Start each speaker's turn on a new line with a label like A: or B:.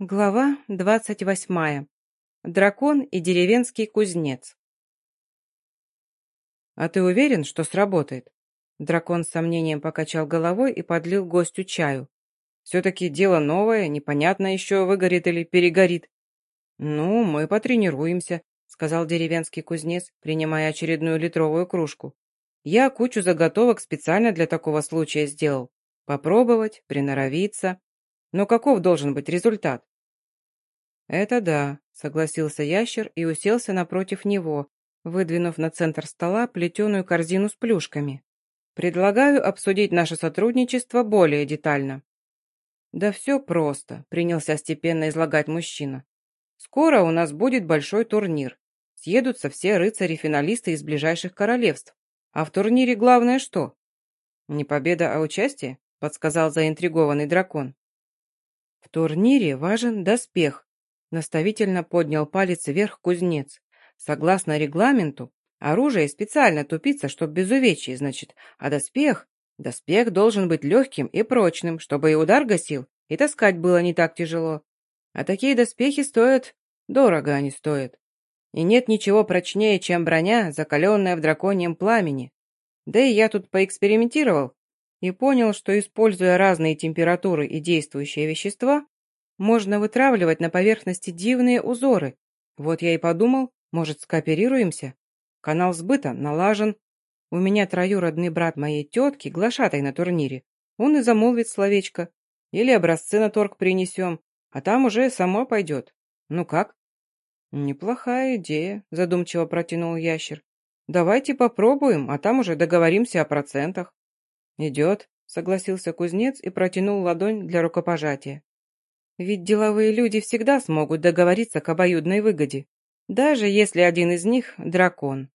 A: Глава двадцать восьмая. Дракон и деревенский кузнец. «А ты уверен, что сработает?» Дракон с сомнением покачал головой и подлил гостю чаю. «Все-таки дело новое, непонятно еще, выгорит или перегорит». «Ну, мы потренируемся», — сказал деревенский кузнец, принимая очередную литровую кружку. «Я кучу заготовок специально для такого случая сделал. Попробовать, приноровиться». Но каков должен быть результат? Это да, согласился ящер и уселся напротив него, выдвинув на центр стола плетеную корзину с плюшками. Предлагаю обсудить наше сотрудничество более детально. Да все просто, принялся степенно излагать мужчина. Скоро у нас будет большой турнир. Съедутся все рыцари-финалисты из ближайших королевств. А в турнире главное что? Не победа, а участие? Подсказал заинтригованный дракон. В турнире важен доспех. Наставительно поднял палец вверх кузнец. Согласно регламенту, оружие специально тупится, чтоб без увечий, значит, а доспех... Доспех должен быть легким и прочным, чтобы и удар гасил, и таскать было не так тяжело. А такие доспехи стоят... Дорого они стоят. И нет ничего прочнее, чем броня, закаленная в драконьем пламени. Да и я тут поэкспериментировал, и понял, что, используя разные температуры и действующие вещества, можно вытравливать на поверхности дивные узоры. Вот я и подумал, может, скооперируемся? Канал сбыта налажен. У меня троюродный брат моей тетки, глашатай на турнире. Он и замолвит словечко. Или образцы на торг принесем, а там уже само пойдет. Ну как? Неплохая идея, задумчиво протянул ящер. Давайте попробуем, а там уже договоримся о процентах. «Идет», — согласился кузнец и протянул ладонь для рукопожатия. «Ведь деловые люди всегда смогут договориться к обоюдной выгоде, даже если один из них — дракон».